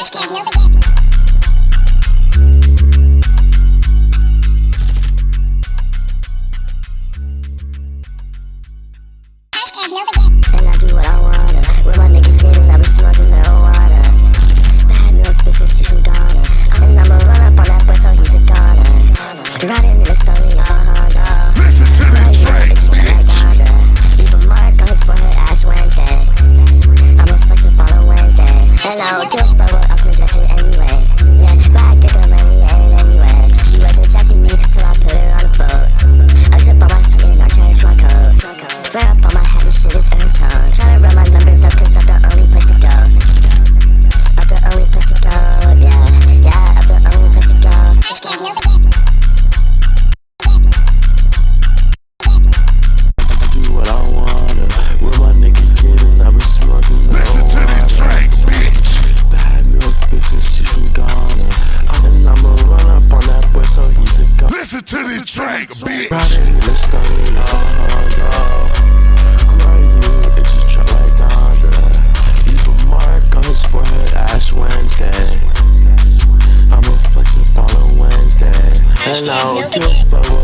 I can't no baguette. hello, give a up my blessing anyway. Yeah, but I get. Listen to this track, bitch. Riding, listen to me, Come you, it's trap like on his Ash Wednesday. I'm a Wednesday. Hello, give a